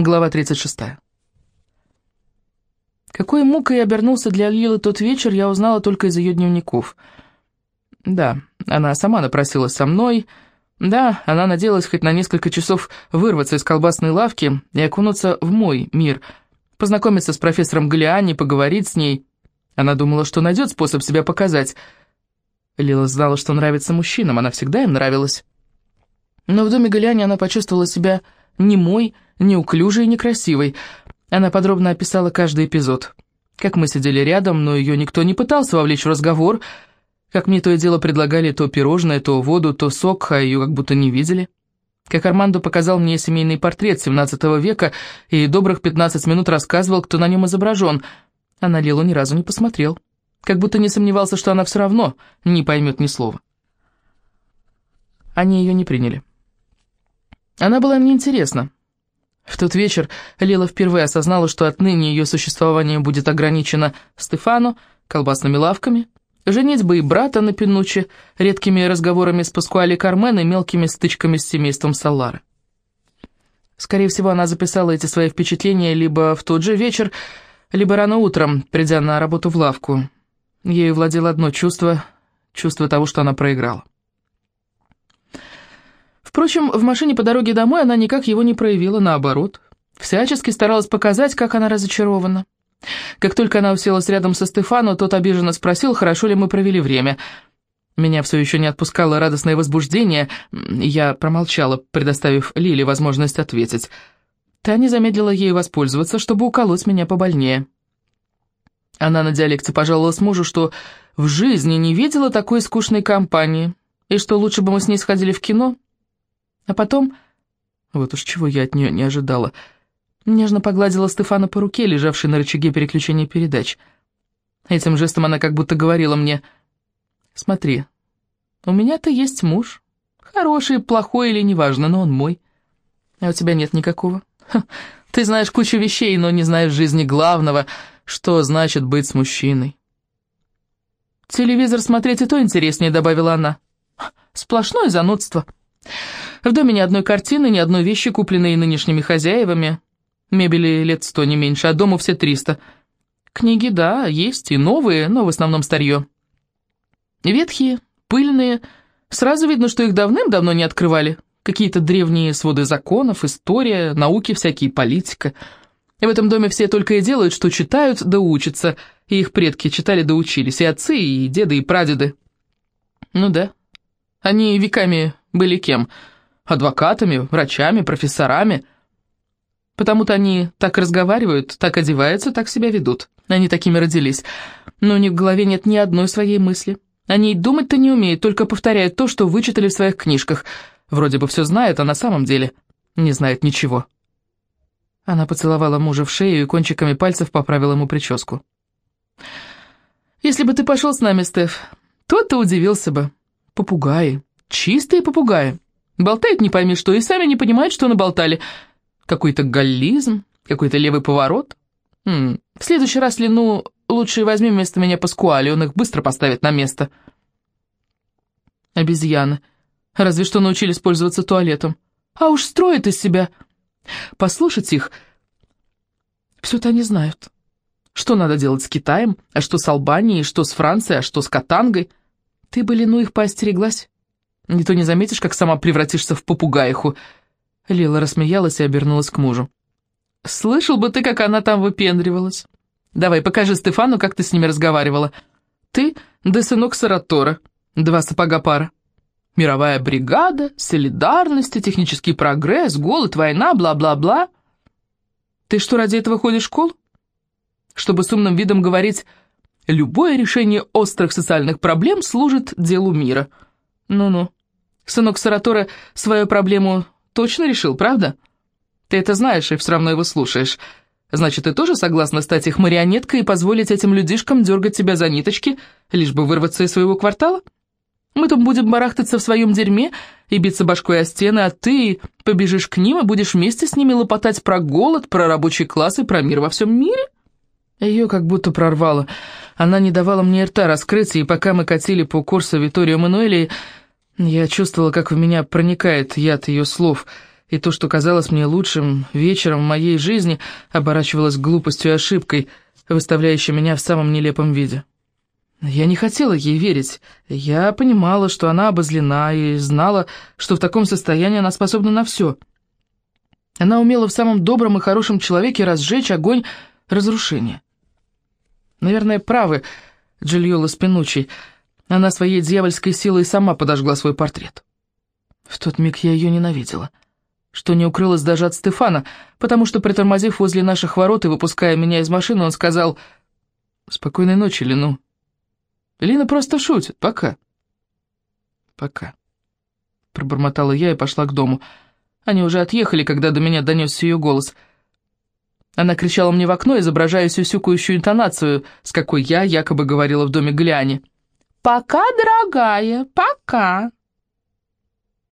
Глава 36. Какой мукой обернулся для Лилы тот вечер, я узнала только из ее дневников. Да, она сама напросилась со мной. Да, она надеялась хоть на несколько часов вырваться из колбасной лавки и окунуться в мой мир, познакомиться с профессором Галиани, поговорить с ней. Она думала, что найдет способ себя показать. Лила знала, что нравится мужчинам, она всегда им нравилась. Но в доме Галиани она почувствовала себя немой, неуклюжей и некрасивой. Она подробно описала каждый эпизод. Как мы сидели рядом, но ее никто не пытался вовлечь в разговор. Как мне то и дело предлагали то пирожное, то воду, то сок, а ее как будто не видели. Как Армандо показал мне семейный портрет 17 века и добрых 15 минут рассказывал, кто на нем изображен, а на Лилу ни разу не посмотрел. Как будто не сомневался, что она все равно не поймет ни слова. Они ее не приняли. Она была мне интересна. В тот вечер Лила впервые осознала, что отныне ее существование будет ограничено Стефану, колбасными лавками, женитьбой брата на Пинуче, редкими разговорами с Паскуали Кармен и мелкими стычками с семейством Саллары. Скорее всего, она записала эти свои впечатления либо в тот же вечер, либо рано утром, придя на работу в лавку. Ею владело одно чувство, чувство того, что она проиграла. Впрочем, в машине по дороге домой она никак его не проявила, наоборот. Всячески старалась показать, как она разочарована. Как только она уселась рядом со Стефану, тот обиженно спросил, хорошо ли мы провели время. Меня все еще не отпускало радостное возбуждение, я промолчала, предоставив Лиле возможность ответить. Таня замедлила ею воспользоваться, чтобы уколоть меня побольнее. Она на диалекте пожаловалась мужу, что в жизни не видела такой скучной компании, и что лучше бы мы с ней сходили в кино. А потом, вот уж чего я от нее не ожидала, нежно погладила Стефана по руке, лежавшей на рычаге переключения передач. Этим жестом она как будто говорила мне, «Смотри, у меня-то есть муж, хороший, плохой или неважно, но он мой, а у тебя нет никакого. Ха, ты знаешь кучу вещей, но не знаешь жизни главного, что значит быть с мужчиной». «Телевизор смотреть и то интереснее», — добавила она. «Сплошное занудство». В доме ни одной картины, ни одной вещи, купленной нынешними хозяевами. Мебели лет сто, не меньше, а дому все триста. Книги, да, есть, и новые, но в основном старье. Ветхие, пыльные, сразу видно, что их давным-давно не открывали. Какие-то древние своды законов, история, науки всякие, политика. И в этом доме все только и делают, что читают да учатся, и их предки читали да учились, и отцы, и деды, и прадеды. Ну да, они веками были кем? Адвокатами, врачами, профессорами. Потому-то они так разговаривают, так одеваются, так себя ведут. Они такими родились. Но у них в голове нет ни одной своей мысли. Они думать-то не умеют, только повторяют то, что вычитали в своих книжках. Вроде бы все знают, а на самом деле не знают ничего. Она поцеловала мужа в шею и кончиками пальцев поправила ему прическу. «Если бы ты пошел с нами, Стеф, то ты удивился бы. Попугаи. Чистые попугаи. Болтают не пойми что, и сами не понимают, что наболтали. Какой-то галлизм, какой-то левый поворот. М -м, в следующий раз, Лину, лучше возьми вместо меня Паскуали, он их быстро поставит на место. Обезьяны. Разве что научились пользоваться туалетом. А уж строят из себя. Послушать их... Все-то они знают. Что надо делать с Китаем, а что с Албанией, что с Францией, а что с Катангой. Ты бы, Лину, их поостереглась. Не то не заметишь, как сама превратишься в попугаиху». Лила рассмеялась и обернулась к мужу. «Слышал бы ты, как она там выпендривалась. Давай, покажи Стефану, как ты с ними разговаривала. Ты, да сынок Саратора, два сапога пара. Мировая бригада, солидарность, технический прогресс, голод, война, бла-бла-бла. Ты что, ради этого ходишь в школу? Чтобы с умным видом говорить, любое решение острых социальных проблем служит делу мира. Ну-ну». Сынок Саратора свою проблему точно решил, правда? Ты это знаешь и все равно его слушаешь. Значит, ты тоже согласна стать их марионеткой и позволить этим людишкам дергать тебя за ниточки, лишь бы вырваться из своего квартала? Мы тут будем барахтаться в своем дерьме и биться башкой о стены, а ты побежишь к ним и будешь вместе с ними лопотать про голод, про рабочий класс и про мир во всем мире?» Ее как будто прорвало. Она не давала мне рта раскрыться, и пока мы катили по курсу Виторио Мануэли, я чувствовала, как в меня проникает яд ее слов, и то, что казалось мне лучшим вечером в моей жизни, оборачивалось глупостью и ошибкой, выставляющей меня в самом нелепом виде. Я не хотела ей верить. Я понимала, что она обозлена, и знала, что в таком состоянии она способна на все. Она умела в самом добром и хорошем человеке разжечь огонь разрушения. Наверное, правы Джильола Спинучи. Она своей дьявольской силой сама подожгла свой портрет. В тот миг я ее ненавидела. Что не укрылось даже от Стефана, потому что, притормозив возле наших ворот и выпуская меня из машины, он сказал «Спокойной ночи, Лину». Лина просто шутит. Пока. Пока. Пробормотала я и пошла к дому. Они уже отъехали, когда до меня донесся ее голос. Она кричала мне в окно, изображая сюсюкающую интонацию, с какой я якобы говорила в доме Гляни. «Пока, дорогая, пока!»